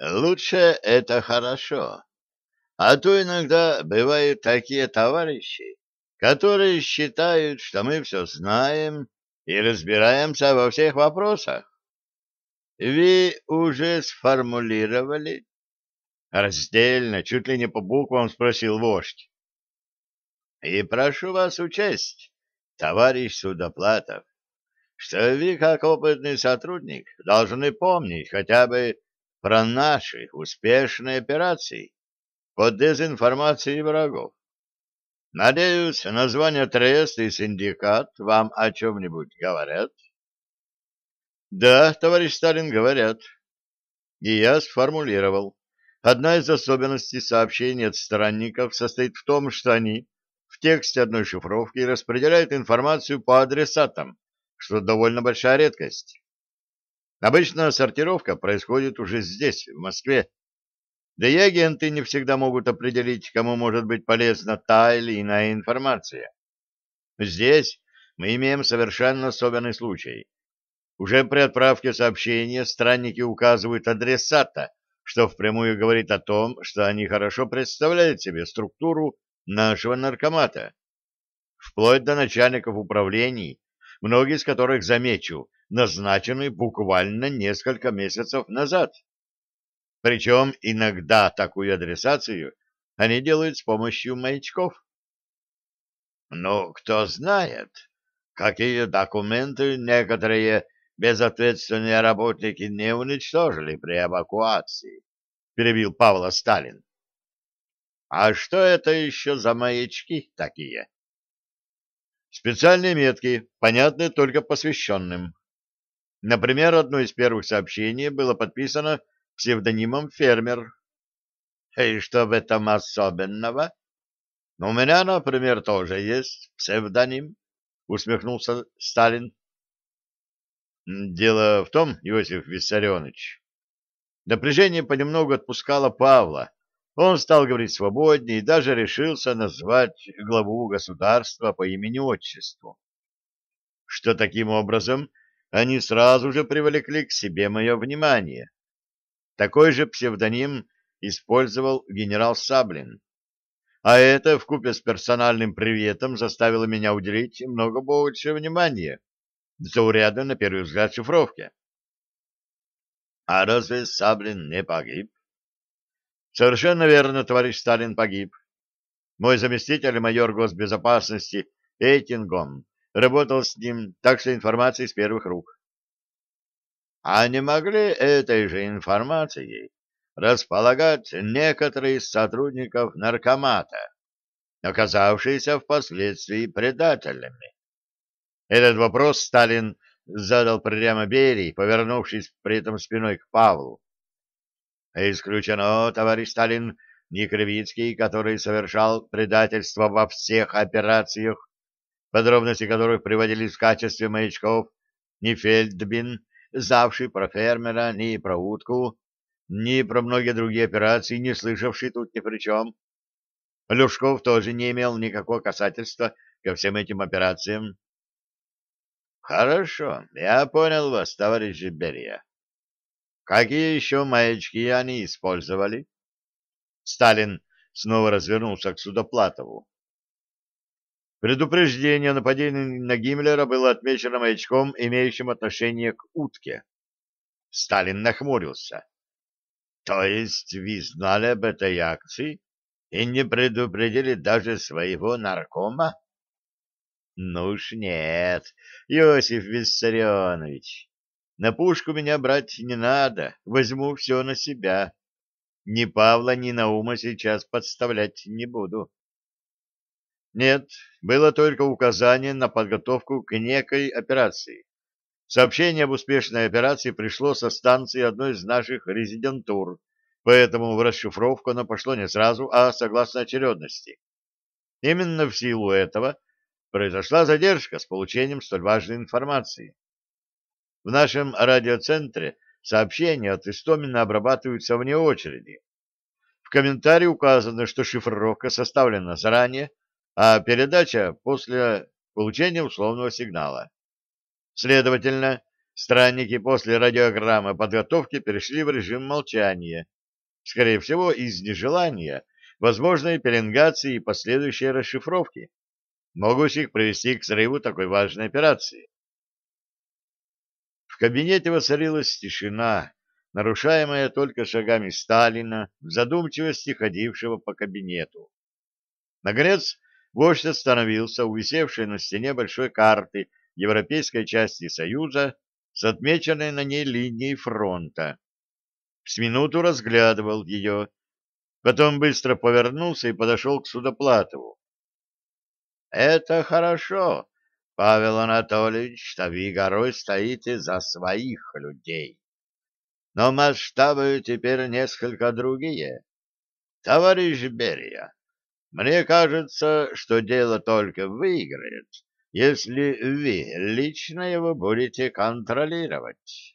Лучше это хорошо. А то иногда бывают такие товарищи, которые считают, что мы все знаем и разбираемся во всех вопросах. Вы уже сформулировали? Раздельно, чуть ли не по буквам спросил вождь. И прошу вас учесть, товарищ Судоплатов, что вы, как опытный сотрудник, должны помнить хотя бы про наши успешные операции по дезинформации врагов. Надеюсь, названия трест и синдикат вам о чем-нибудь говорят? Да, товарищ Сталин, говорят. И я сформулировал. Одна из особенностей сообщений от странников состоит в том, что они в тексте одной шифровки распределяют информацию по адресатам, что довольно большая редкость. Обычно сортировка происходит уже здесь, в Москве, да и агенты не всегда могут определить, кому может быть полезна та или иная информация. Здесь мы имеем совершенно особенный случай. Уже при отправке сообщения странники указывают адресата, что впрямую говорит о том, что они хорошо представляют себе структуру нашего наркомата, вплоть до начальников управлений, многие из которых, замечу, назначены буквально несколько месяцев назад. Причем иногда такую адресацию они делают с помощью маячков. Ну, кто знает, какие документы некоторые безответственные работники не уничтожили при эвакуации, перебил Павла Сталин. А что это еще за маячки такие? Специальные метки, понятные только посвященным. Например, одно из первых сообщений было подписано псевдонимом «Фермер». И что в этом особенного? У меня, например, тоже есть псевдоним, усмехнулся Сталин. Дело в том, Иосиф Виссарионович, напряжение понемногу отпускало Павла. Он стал говорить свободнее и даже решился назвать главу государства по имени-отчеству. Что таким образом они сразу же привлекли к себе мое внимание. Такой же псевдоним использовал генерал Саблин. А это, вкупе с персональным приветом, заставило меня уделить много больше внимания заурядной, на первый взгляд, шифровке. А разве Саблин не погиб? Совершенно верно, товарищ Сталин погиб. Мой заместитель, майор госбезопасности Эйтингом, работал с ним, так что информация из первых рук. А не могли этой же информацией располагать некоторые из сотрудников наркомата, оказавшиеся впоследствии предателями? Этот вопрос Сталин задал прямо Берии, повернувшись при этом спиной к Павлу. Исключено, товарищ Сталин, не Кривицкий, который совершал предательство во всех операциях, подробности которых приводились в качестве маячков, ни Фельдбин, знавший про фермера, ни про утку, ни про многие другие операции, не слышавший тут ни при чем. Люшков тоже не имел никакого касательства ко всем этим операциям. Хорошо, я понял вас, товарищ Берия. Какие еще маячки они использовали? Сталин снова развернулся к Судоплатову. Предупреждение о нападении на Гиммлера было отмечено маячком, имеющим отношение к утке. Сталин нахмурился. То есть вы знали об этой акции и не предупредили даже своего наркома? Ну уж нет, Иосиф Виссарионович, на пушку меня брать не надо, возьму все на себя. Ни Павла, ни Наума сейчас подставлять не буду. Нет, было только указание на подготовку к некой операции. Сообщение об успешной операции пришло со станции одной из наших резидентур, поэтому в расшифровку оно пошло не сразу, а согласно очередности. Именно в силу этого произошла задержка с получением столь важной информации. В нашем радиоцентре сообщения от Истомина обрабатываются вне очереди. В комментарии указано, что шифровка составлена заранее, а передача после получения условного сигнала. Следовательно, Странники после радиограммы подготовки перешли в режим молчания, скорее всего, из нежелания возможной пеленгации и последующей расшифровки, могущих привести к срыву такой важной операции. В кабинете воцарилась тишина, нарушаемая только шагами Сталина в задумчивости ходившего по кабинету. Наконец, вождь остановился у висевшей на стене большой карты европейской части Союза с отмеченной на ней линией фронта. С минуту разглядывал ее, потом быстро повернулся и подошел к Судоплатову. — Это хорошо, Павел Анатольевич, что вы горой стоите за своих людей. Но масштабы теперь несколько другие. Товарищ Берия, мне кажется, что дело только выиграет, если вы лично его будете контролировать.